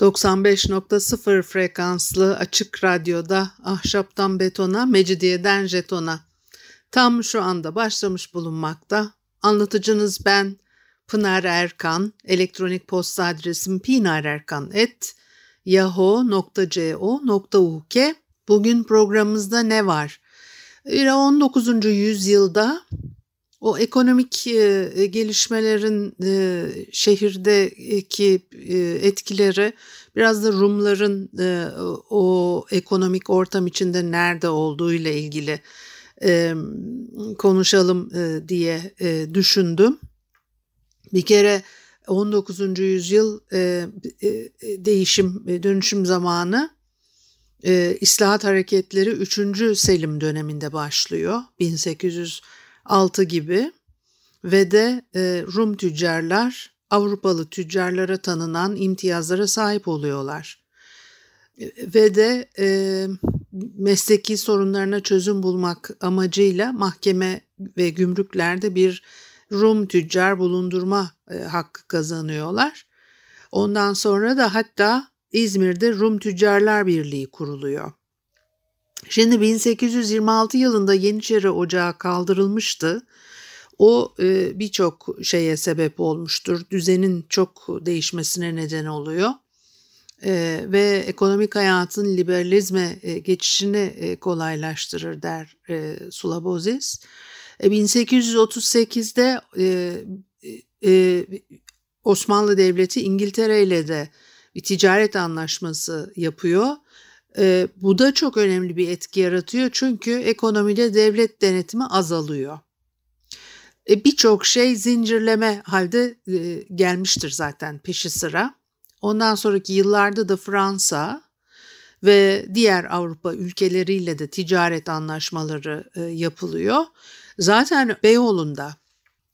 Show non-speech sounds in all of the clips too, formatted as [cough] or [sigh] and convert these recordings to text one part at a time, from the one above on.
95.0 frekanslı açık radyoda ahşaptan betona, mecidiyeden jetona. Tam şu anda başlamış bulunmakta. Anlatıcınız ben Pınar Erkan. Elektronik posta adresim pinarerkan.yahoo.co.uk Bugün programımızda ne var? 19. yüzyılda o ekonomik e, gelişmelerin şehirdeki etkileri biraz da Rumların o ekonomik ortam içinde nerede olduğu ile ilgili konuşalım diye düşündüm. Bir kere 19. yüzyıl değişim, dönüşüm zamanı İslahat hareketleri 3. Selim döneminde başlıyor. 1800 6 gibi ve de e, Rum tüccarlar Avrupalı tüccarlara tanınan imtiyazlara sahip oluyorlar. Ve de e, mesleki sorunlarına çözüm bulmak amacıyla mahkeme ve gümrüklerde bir Rum tüccar bulundurma e, hakkı kazanıyorlar. Ondan sonra da hatta İzmir'de Rum Tüccarlar Birliği kuruluyor. Şimdi 1826 yılında Yeniçeri Ocağı kaldırılmıştı. O e, birçok şeye sebep olmuştur. Düzenin çok değişmesine neden oluyor. E, ve ekonomik hayatın liberalizme e, geçişini kolaylaştırır der Sulabozis. E, 1838'de e, e, Osmanlı Devleti İngiltere ile de bir ticaret anlaşması yapıyor e, bu da çok önemli bir etki yaratıyor çünkü ekonomide devlet denetimi azalıyor. E, Birçok şey zincirleme halde e, gelmiştir zaten peşi sıra. Ondan sonraki yıllarda da Fransa ve diğer Avrupa ülkeleriyle de ticaret anlaşmaları e, yapılıyor. Zaten Beyoğlu'nda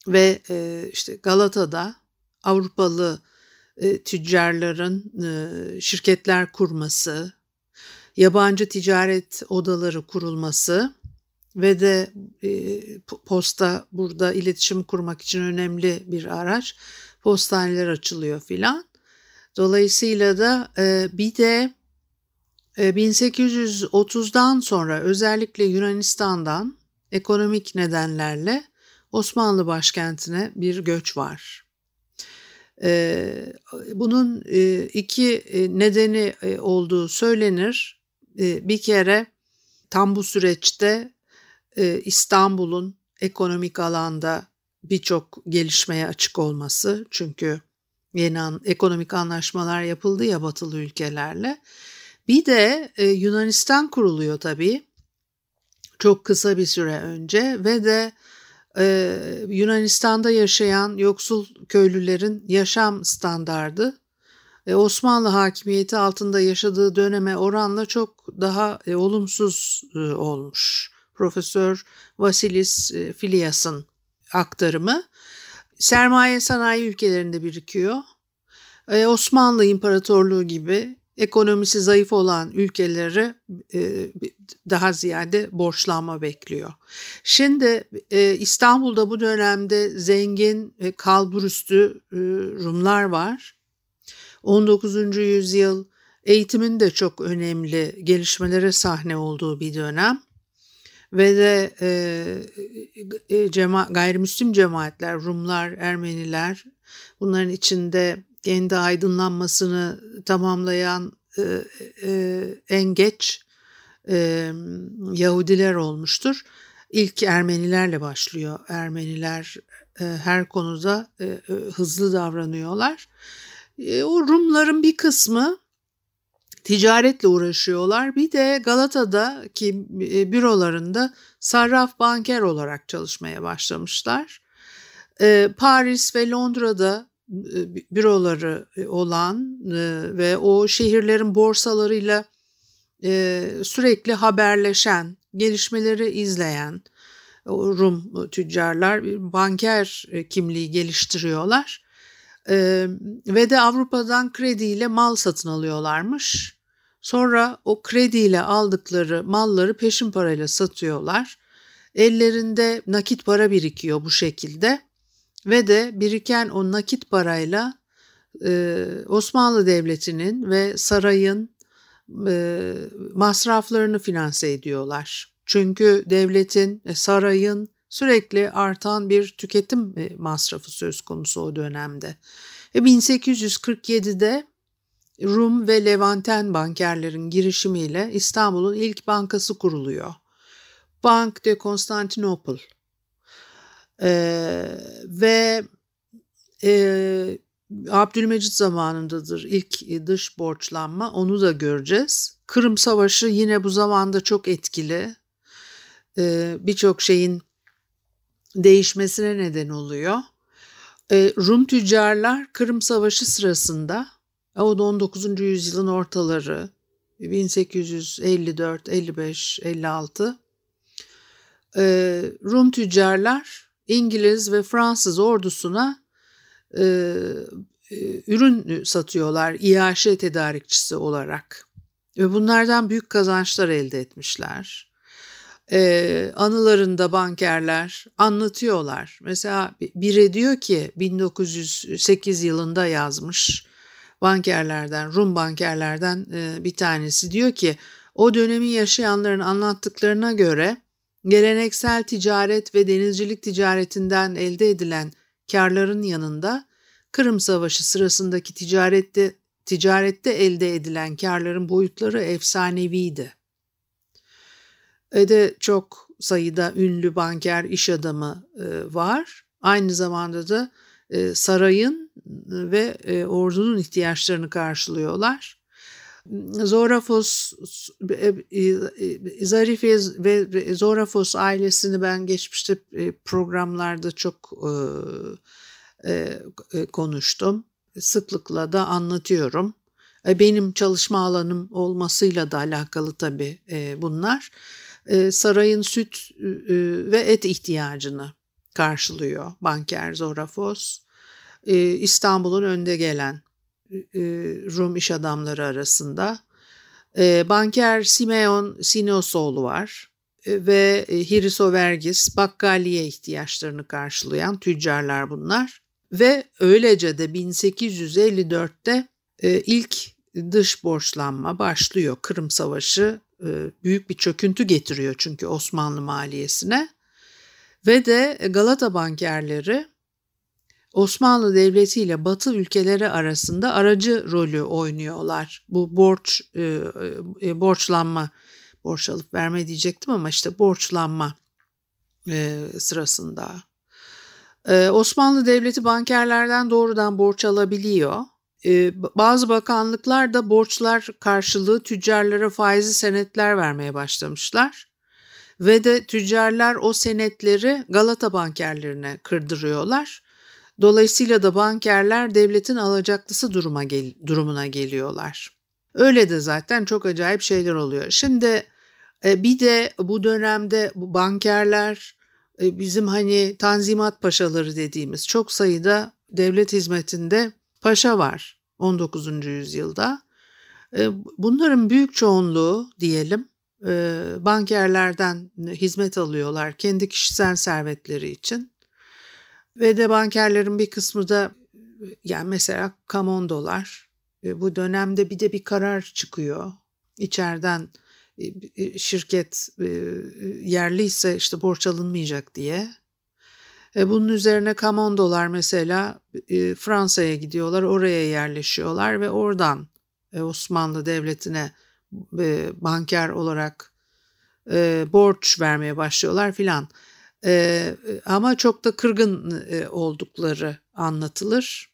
ve e, işte Galata'da Avrupalı e, tüccarların e, şirketler kurması, yabancı ticaret odaları kurulması ve de e, posta burada iletişim kurmak için önemli bir araç. Postaneler açılıyor filan. Dolayısıyla da e, bir de e, 1830'dan sonra özellikle Yunanistan'dan ekonomik nedenlerle Osmanlı başkentine bir göç var. E, bunun e, iki e, nedeni olduğu söylenir. Ee, bir kere tam bu süreçte e, İstanbul'un ekonomik alanda birçok gelişmeye açık olması çünkü yeni an, ekonomik anlaşmalar yapıldı ya batılı ülkelerle. Bir de e, Yunanistan kuruluyor tabii çok kısa bir süre önce ve de e, Yunanistan'da yaşayan yoksul köylülerin yaşam standardı e, Osmanlı hakimiyeti altında yaşadığı döneme oranla çok daha e, olumsuz e, olmuş. Profesör Vasilis Filias'ın aktarımı. Sermaye sanayi ülkelerinde birikiyor. Osmanlı İmparatorluğu gibi ekonomisi zayıf olan ülkeleri daha ziyade borçlanma bekliyor. Şimdi İstanbul'da bu dönemde zengin kalburüstü Rumlar var 19. yüzyıl eğitimin de çok önemli gelişmelere sahne olduğu bir dönem ve de e, e, cema, gayrimüslim cemaatler, Rumlar, Ermeniler bunların içinde kendi aydınlanmasını tamamlayan e, e, en geç e, Yahudiler olmuştur. İlk Ermenilerle başlıyor. Ermeniler e, her konuda e, e, hızlı davranıyorlar e, o Rumların bir kısmı ticaretle uğraşıyorlar. Bir de Galata'daki e, bürolarında sarraf banker olarak çalışmaya başlamışlar. E, Paris ve Londra'da büroları olan ve o şehirlerin borsalarıyla sürekli haberleşen, gelişmeleri izleyen Rum tüccarlar banker kimliği geliştiriyorlar. Ve de Avrupa'dan krediyle mal satın alıyorlarmış. Sonra o krediyle aldıkları malları peşin parayla satıyorlar. Ellerinde nakit para birikiyor bu şekilde ve de biriken o nakit parayla e, Osmanlı Devleti'nin ve sarayın e, masraflarını finanse ediyorlar. Çünkü devletin, e, sarayın sürekli artan bir tüketim e, masrafı söz konusu o dönemde. E, 1847'de Rum ve Levanten bankerlerin girişimiyle İstanbul'un ilk bankası kuruluyor. Bank de Konstantinopol. Ee, ve e, Abdülmecit zamanındadır ilk dış borçlanma onu da göreceğiz. Kırım Savaşı yine bu zamanda çok etkili. Ee, Birçok şeyin değişmesine neden oluyor. Ee, Rum tüccarlar Kırım Savaşı sırasında o da 19. yüzyılın ortaları 1854, 55, 56 Rum tüccarlar İngiliz ve Fransız ordusuna e, e, ürün satıyorlar iaşe tedarikçisi olarak. Ve bunlardan büyük kazançlar elde etmişler. Ee, anılarında bankerler anlatıyorlar. Mesela biri diyor ki 1908 yılında yazmış bankerlerden, Rum bankerlerden e, bir tanesi diyor ki o dönemi yaşayanların anlattıklarına göre geleneksel ticaret ve denizcilik ticaretinden elde edilen karların yanında Kırım Savaşı sırasındaki ticarette ticarette elde edilen karların boyutları efsaneviydi. Ve çok sayıda ünlü banker iş adamı e, var. Aynı zamanda da e, sarayın ve e, ordunun ihtiyaçlarını karşılıyorlar. Zorafos Zarif ve Zorafos ailesini ben geçmişte programlarda çok konuştum. Sıklıkla da anlatıyorum. Benim çalışma alanım olmasıyla da alakalı tabii bunlar. Sarayın süt ve et ihtiyacını karşılıyor banker Zorafos. İstanbul'un önde gelen Rum iş adamları arasında. Banker Simeon Sinosoğlu var ve Hirisovergis Bakkaliye ihtiyaçlarını karşılayan tüccarlar bunlar. Ve öylece de 1854'te ilk dış borçlanma başlıyor. Kırım Savaşı büyük bir çöküntü getiriyor çünkü Osmanlı maliyesine. Ve de Galata bankerleri Osmanlı Devleti ile Batı ülkeleri arasında aracı rolü oynuyorlar. Bu borç e, e, borçlanma, borç alıp verme diyecektim ama işte borçlanma e, sırasında. E, Osmanlı Devleti bankerlerden doğrudan borç alabiliyor. Bazı bakanlıklar da borçlar karşılığı tüccarlara faizli senetler vermeye başlamışlar. Ve de tüccarlar o senetleri Galata bankerlerine kırdırıyorlar Dolayısıyla da bankerler devletin alacaklısı duruma gel durumuna geliyorlar. Öyle de zaten çok acayip şeyler oluyor. Şimdi e, bir de bu dönemde bu bankerler e, bizim hani tanzimat paşaları dediğimiz çok sayıda devlet hizmetinde paşa var 19. yüzyılda. E, bunların büyük çoğunluğu diyelim bankerlerden hizmet alıyorlar kendi kişisel servetleri için. Ve de bankerlerin bir kısmı da yani mesela kamondolar. Bu dönemde bir de bir karar çıkıyor. İçeriden e, e, şirket e, yerliyse işte borç alınmayacak diye. Bunun üzerine kamondolar mesela Fransa'ya gidiyorlar, oraya yerleşiyorlar ve oradan Osmanlı Devleti'ne banker olarak borç vermeye başlıyorlar filan. Ama çok da kırgın e, oldukları anlatılır.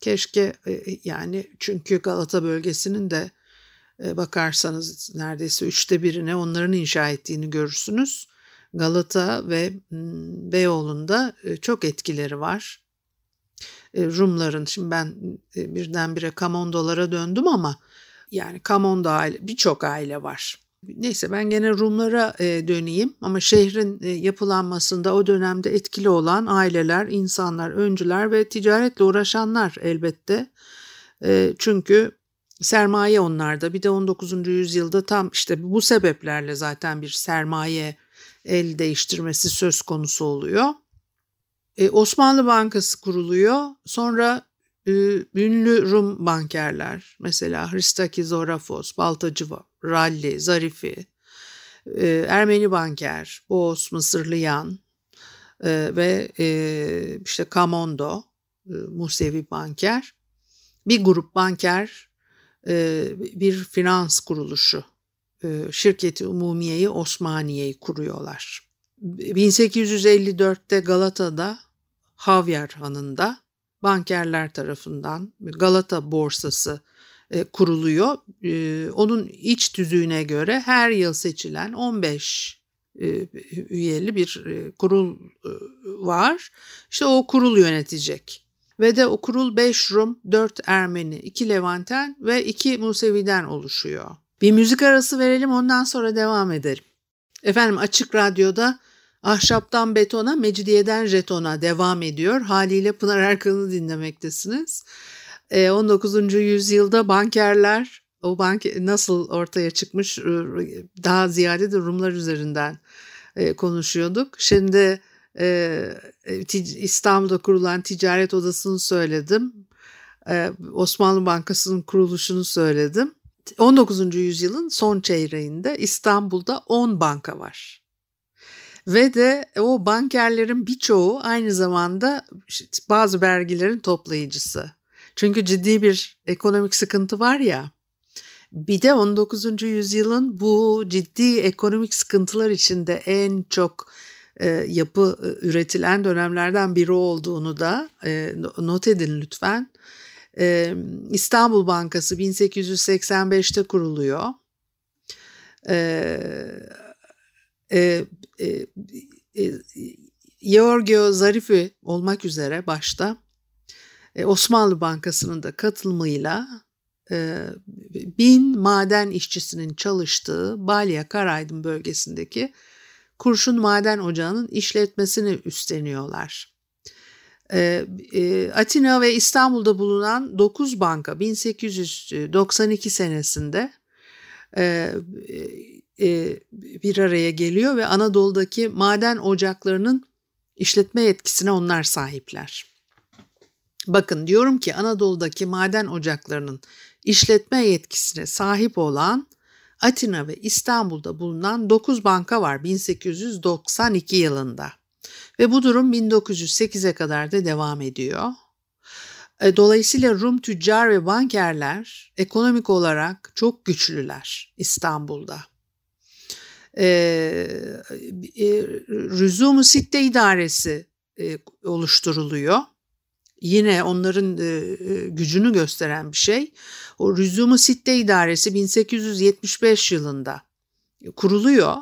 Keşke e, yani çünkü Galata bölgesinin de e, bakarsanız neredeyse üçte birine onların inşa ettiğini görürsünüz. Galata ve Beyoğlu'nda çok etkileri var. e, Rumların şimdi ben birdenbire Kamondolara döndüm ama yani Kamondo aile birçok aile var. Neyse ben gene Rumlara döneyim ama şehrin yapılanmasında o dönemde etkili olan aileler, insanlar, öncüler ve ticaretle uğraşanlar elbette. Çünkü sermaye onlarda. Bir de 19. yüzyılda tam işte bu sebeplerle zaten bir sermaye el değiştirmesi söz konusu oluyor. E, Osmanlı Bankası kuruluyor. Sonra e, ünlü Rum bankerler mesela Hristaki Zorafos, Baltacı Ralli, Zarifi, e, Ermeni banker, Boğaz, Mısırlıyan e, ve e, işte Kamondo, e, Musevi banker. Bir grup banker e, bir finans kuruluşu, Şirketi Umumiye'yi Osmaniye'yi kuruyorlar. 1854'te Galata'da Havyar Hanı'nda bankerler tarafından Galata borsası e, kuruluyor. E, onun iç tüzüğüne göre her yıl seçilen 15 e, üyeli bir e, kurul e, var. İşte o kurul yönetecek. Ve de o kurul 5 Rum, 4 Ermeni, 2 Levanten ve 2 Musevi'den oluşuyor. Bir müzik arası verelim ondan sonra devam edelim. Efendim Açık Radyo'da Ahşaptan betona, mecidiyeden jetona devam ediyor. Haliyle Pınar Erkan'ı dinlemektesiniz. 19. Ee, yüzyılda bankerler o bank nasıl ortaya çıkmış daha ziyade de Rumlar üzerinden e, konuşuyorduk. Şimdi e, İstanbul'da kurulan ticaret odasını söyledim. E, Osmanlı Bankası'nın kuruluşunu söyledim. 19. yüzyılın son çeyreğinde İstanbul'da 10 banka var. Ve de o bankerlerin birçoğu aynı zamanda bazı vergilerin toplayıcısı. Çünkü ciddi bir ekonomik sıkıntı var ya. Bir de 19. yüzyılın bu ciddi ekonomik sıkıntılar içinde en çok e, yapı e, üretilen dönemlerden biri olduğunu da e, not edin lütfen. İstanbul Bankası 1885'te kuruluyor. E, Georgio Zarifi olmak üzere başta Osmanlı Bankası'nın da katılımıyla bin maden işçisinin çalıştığı Balya Karaydın bölgesindeki Kurşun Maden Ocağı'nın işletmesini üstleniyorlar. E, e, Atina ve İstanbul'da bulunan 9 banka 1892 senesinde e, e, bir araya geliyor ve Anadolu'daki maden ocaklarının işletme yetkisine onlar sahipler. Bakın diyorum ki Anadolu'daki maden ocaklarının işletme yetkisine sahip olan Atina ve İstanbul'da bulunan 9 banka var 1892 yılında. Ve bu durum 1908'e kadar da devam ediyor. E, dolayısıyla Rum tüccar ve bankerler ekonomik olarak çok güçlüler İstanbul'da e, e, Rüzum-u Sitte İdaresi e, oluşturuluyor. Yine onların e, gücünü gösteren bir şey. O Rüzum-u Sitte İdaresi 1875 yılında kuruluyor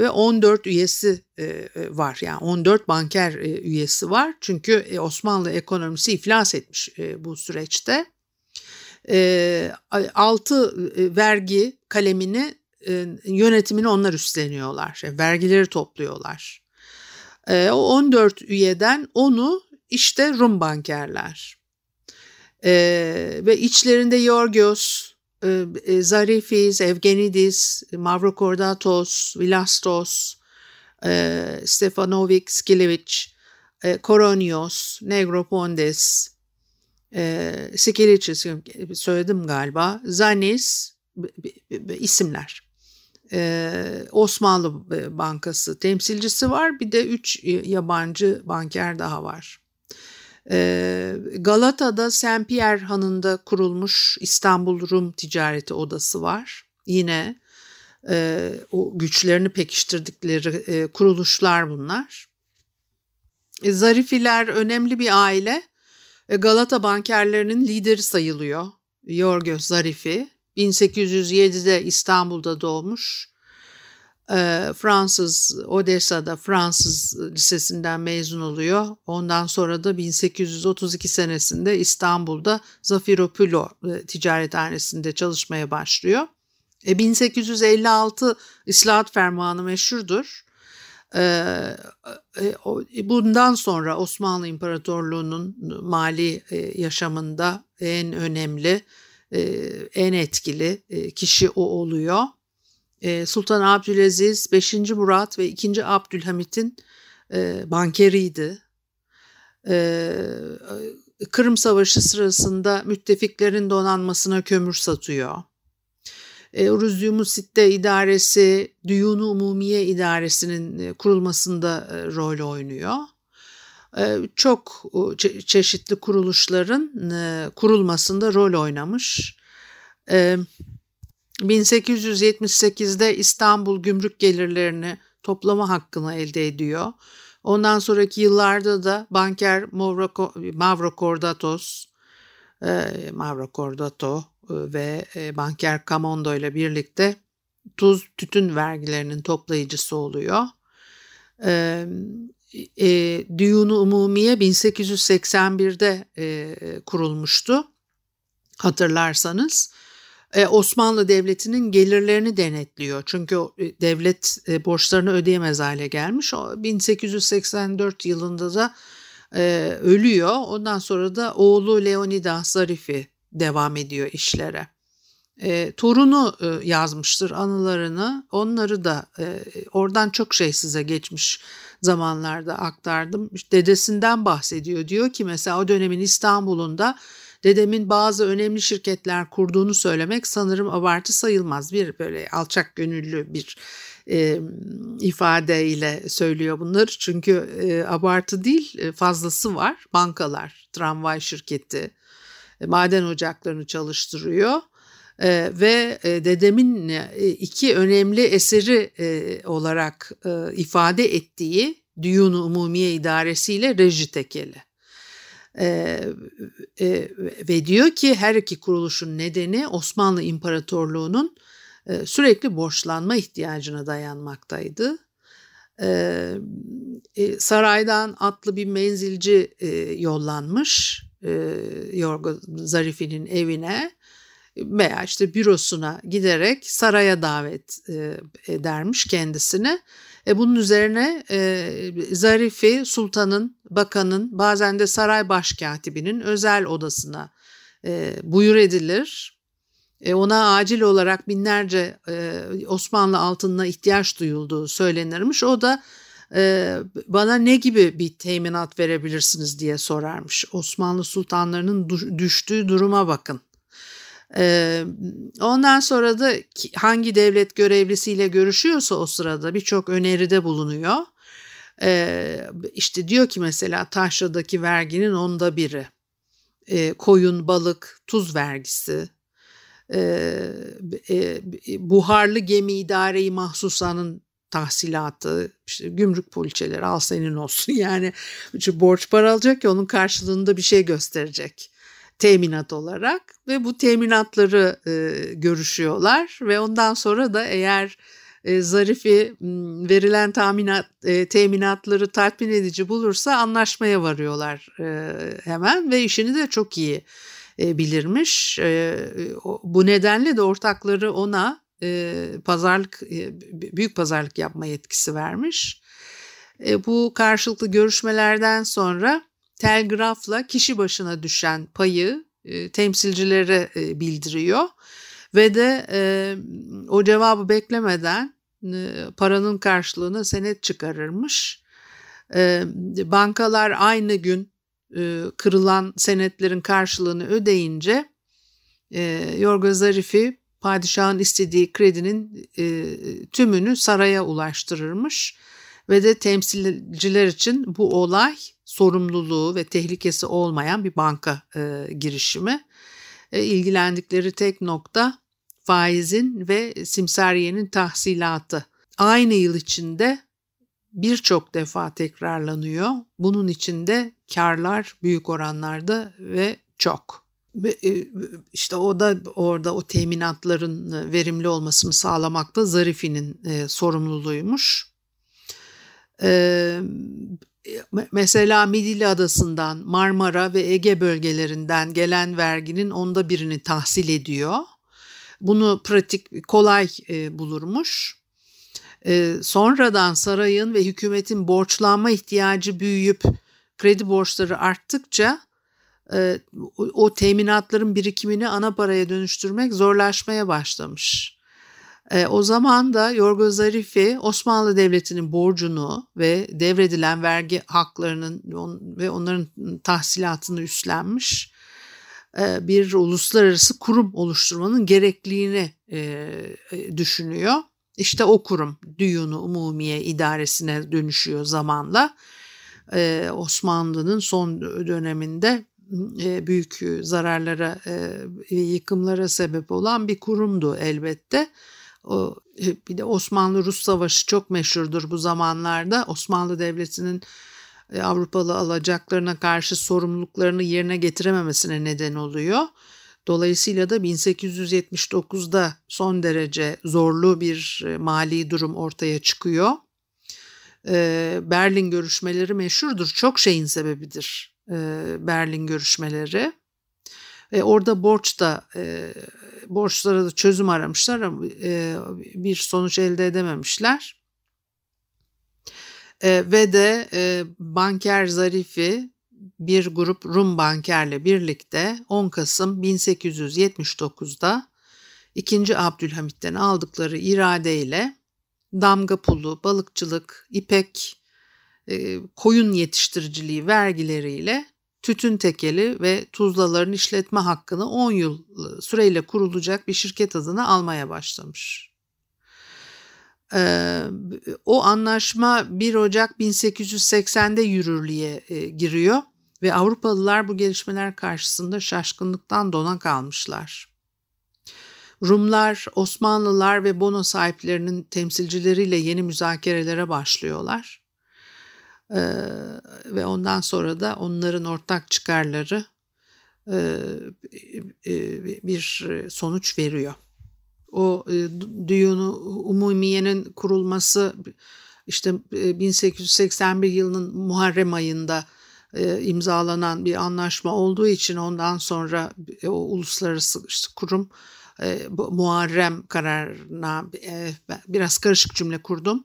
ve 14 üyesi e, var. Yani 14 banker e, üyesi var. Çünkü e, Osmanlı ekonomisi iflas etmiş e, bu süreçte. E, 6 e, vergi kalemini e, yönetimini onlar üstleniyorlar. Yani vergileri topluyorlar. E, o 14 üyeden onu işte Rum bankerler. E, ve içlerinde Yorgos, e, e, Zarifis, Evgenidis, Mavrokordatos, Vilastos, e, Stefanovic, Skilevich, e, Koronios, Negropondes, e, Skilicis söyledim galiba, Zanis isimler e, Osmanlı Bankası temsilcisi var. Bir de üç yabancı banker daha var. E, Galata'da Saint Pierre Hanı'nda kurulmuş İstanbul Rum Ticareti Odası var. Yine e, o güçlerini pekiştirdikleri e, kuruluşlar bunlar. E, Zarifiler önemli bir aile. Galata bankerlerinin lideri sayılıyor. Yorgos Zarifi 1807'de İstanbul'da doğmuş. Fransız Odessa'da Fransız lisesinden mezun oluyor. Ondan sonra da 1832 senesinde İstanbul'da Zafiropoulos e, ticarethanesinde çalışmaya başlıyor. E, 1856 İslahat Fermanı meşhurdur. E, e, bundan sonra Osmanlı İmparatorluğu'nun mali yaşamında en önemli, en etkili kişi o oluyor. E, Sultan Abdülaziz 5. Murat ve 2. Abdülhamit'in e, bankeriydi. E, Kırım Savaşı sırasında müttefiklerin donanmasına kömür satıyor. E, Uruzyumu Sitte İdaresi, Düyunu Umumiye İdaresi'nin e, kurulmasında rol oynuyor. Çok çe- çeşitli kuruluşların kurulmasında rol oynamış. E, 1878'de İstanbul gümrük gelirlerini toplama hakkını elde ediyor. Ondan sonraki yıllarda da banker Mavro Cordatos, e, Mavro Cordato e, ve e, banker Camondo ile birlikte tuz tütün vergilerinin toplayıcısı oluyor. E, Düyunu Umumiye 1881'de e, kurulmuştu hatırlarsanız. E, Osmanlı Devleti'nin gelirlerini denetliyor. Çünkü e, devlet e, borçlarını ödeyemez hale gelmiş. 1884 yılında da ölüyor. Ondan sonra da oğlu Leonidas Zarifi devam ediyor işlere. Torunu yazmıştır anılarını. Onları da oradan çok şey size geçmiş zamanlarda aktardım. dedesinden bahsediyor. Diyor ki mesela o dönemin İstanbul'unda dedemin bazı önemli şirketler kurduğunu söylemek sanırım abartı sayılmaz. Bir böyle alçak gönüllü bir e, ifadeyle söylüyor bunları. Çünkü e, abartı değil e, fazlası var. Bankalar, tramvay şirketi, e, maden ocaklarını çalıştırıyor. Ee, ve e, dedemin e, iki önemli eseri e, olarak e, ifade ettiği Düyun-u Umumiye İdaresi ile Reji Tekeli. Ee, e, ve diyor ki her iki kuruluşun nedeni Osmanlı İmparatorluğu'nun e, sürekli borçlanma ihtiyacına dayanmaktaydı. Ee, e, saraydan atlı bir menzilci e, yollanmış e, Yorgo Zarifi'nin evine veya işte bürosuna giderek saraya davet e, edermiş kendisini. E, bunun üzerine e, Zarifi sultanın, bakanın bazen de saray başkatibinin özel odasına e, buyur edilir. E, ona acil olarak binlerce e, Osmanlı altınına ihtiyaç duyulduğu söylenirmiş. O da e, bana ne gibi bir teminat verebilirsiniz diye sorarmış. Osmanlı sultanlarının düştüğü duruma bakın ondan sonra da hangi devlet görevlisiyle görüşüyorsa o sırada birçok öneride bulunuyor. İşte diyor ki mesela taşradaki verginin onda biri. koyun, balık, tuz vergisi. buharlı gemi idareyi mahsusanın tahsilatı, işte gümrük poliçeleri al senin olsun. [laughs] Yani borç para alacak ki onun karşılığında bir şey gösterecek teminat olarak ve bu teminatları e, görüşüyorlar ve ondan sonra da eğer e, Zarifi verilen tahminat, e, teminatları tatmin edici bulursa anlaşmaya varıyorlar e, hemen ve işini de çok iyi e, bilirmiş. E, bu nedenle de ortakları ona e, pazarlık e, büyük pazarlık yapma yetkisi vermiş. E, bu karşılıklı görüşmelerden sonra telgrafla kişi başına düşen payı e, temsilcilere e, bildiriyor ve de e, o cevabı beklemeden e, paranın karşılığını senet çıkarırmış. E, bankalar aynı gün e, kırılan senetlerin karşılığını ödeyince e, Yorgo Zarifi padişahın istediği kredinin e, tümünü saraya ulaştırırmış ve de temsilciler için bu olay sorumluluğu ve tehlikesi olmayan bir banka e, girişimi. E, ilgilendikleri tek nokta faizin ve simsariyenin tahsilatı. Aynı yıl içinde birçok defa tekrarlanıyor. Bunun içinde karlar büyük oranlarda ve çok. işte o da orada o teminatların verimli olmasını sağlamakta Zarifi'nin sorumluluğuymuş. Mesela Midilli Adası'ndan Marmara ve Ege bölgelerinden gelen verginin onda birini tahsil ediyor. Bunu pratik kolay bulurmuş. Sonradan sarayın ve hükümetin borçlanma ihtiyacı büyüyüp kredi borçları arttıkça e, o teminatların birikimini ana paraya dönüştürmek zorlaşmaya başlamış. E, o zaman da Yorgo Zarifi Osmanlı Devleti'nin borcunu ve devredilen vergi haklarının ve onların tahsilatını üstlenmiş e, bir uluslararası kurum oluşturmanın gerekliliğini düşünüyor. İşte o kurum Düyunu Umumiye İdaresi'ne dönüşüyor zamanla. Osmanlı'nın son döneminde e, büyük zararlara ve yıkımlara sebep olan bir kurumdu elbette. E, bir de Osmanlı-Rus Savaşı çok meşhurdur bu zamanlarda. Osmanlı Devleti'nin e, Avrupalı alacaklarına karşı sorumluluklarını yerine getirememesine neden oluyor. Dolayısıyla da 1879'da son derece zorlu bir mali durum ortaya çıkıyor. Berlin görüşmeleri meşhurdur. Çok şeyin sebebidir e, Berlin görüşmeleri. E, orada borç da e, borçlara da çözüm aramışlar ama e, bir sonuç elde edememişler. E, ve de e, banker Zarifi bir grup Rum bankerle birlikte 10 Kasım 1879'da 2. Abdülhamit'ten aldıkları iradeyle damga pulu, balıkçılık, ipek, e, koyun yetiştiriciliği vergileriyle tütün tekeli ve tuzlaların işletme hakkını 10 yıl süreyle kurulacak bir şirket adına almaya başlamış. Ee, o anlaşma 1 Ocak 1880'de yürürlüğe e, giriyor ve Avrupalılar bu gelişmeler karşısında şaşkınlıktan dona kalmışlar. Rumlar, Osmanlılar ve bono sahiplerinin temsilcileriyle yeni müzakerelere başlıyorlar. Ve ondan sonra da onların ortak çıkarları bir sonuç veriyor. O Düyunu Umumiye'nin kurulması işte 1881 yılının Muharrem ayında imzalanan bir anlaşma olduğu için ondan sonra o uluslararası kurum Muharrem kararına biraz karışık cümle kurdum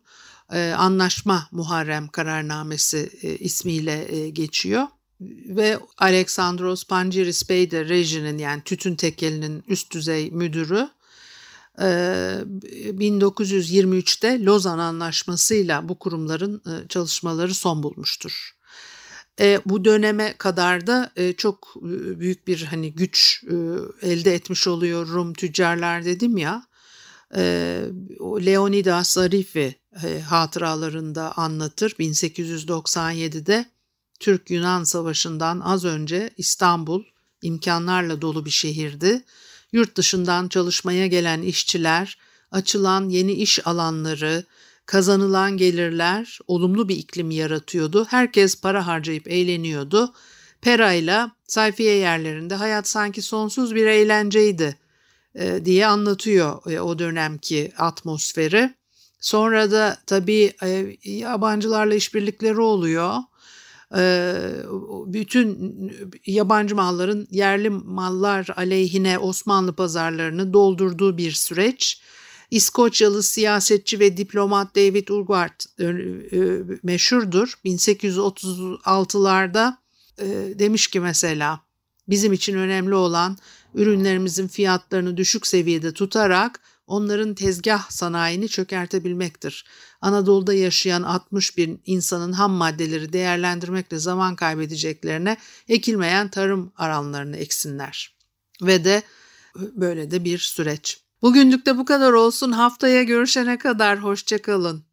anlaşma Muharrem kararnamesi e, ismiyle e, geçiyor. Ve Alexandros Pangiris Bey de rejinin yani tütün tekelinin üst düzey müdürü 1923'te Lozan Anlaşması'yla bu kurumların çalışmaları son bulmuştur. E, bu döneme kadar da e, çok büyük bir hani güç e, elde etmiş oluyor Rum tüccarlar dedim ya. Leonidas Zarifi e, hatıralarında anlatır. 1897'de Türk-Yunan Savaşı'ndan az önce İstanbul imkanlarla dolu bir şehirdi. Yurt dışından çalışmaya gelen işçiler, açılan yeni iş alanları, kazanılan gelirler olumlu bir iklim yaratıyordu. Herkes para harcayıp eğleniyordu. Perayla sayfiye yerlerinde hayat sanki sonsuz bir eğlenceydi diye anlatıyor e, o dönemki atmosferi. Sonra da tabii e, yabancılarla işbirlikleri oluyor. E, bütün yabancı malların yerli mallar aleyhine Osmanlı pazarlarını doldurduğu bir süreç. İskoçyalı siyasetçi ve diplomat David Urquhart e, meşhurdur. 1836'larda demiş ki mesela bizim için önemli olan ürünlerimizin fiyatlarını düşük seviyede tutarak onların tezgah sanayini çökertebilmektir. Anadolu'da yaşayan 60 bin insanın ham maddeleri değerlendirmekle zaman kaybedeceklerine ekilmeyen tarım alanlarını eksinler. Ve de böyle de bir süreç. Bugünlük de bu kadar olsun. Haftaya görüşene kadar hoşçakalın.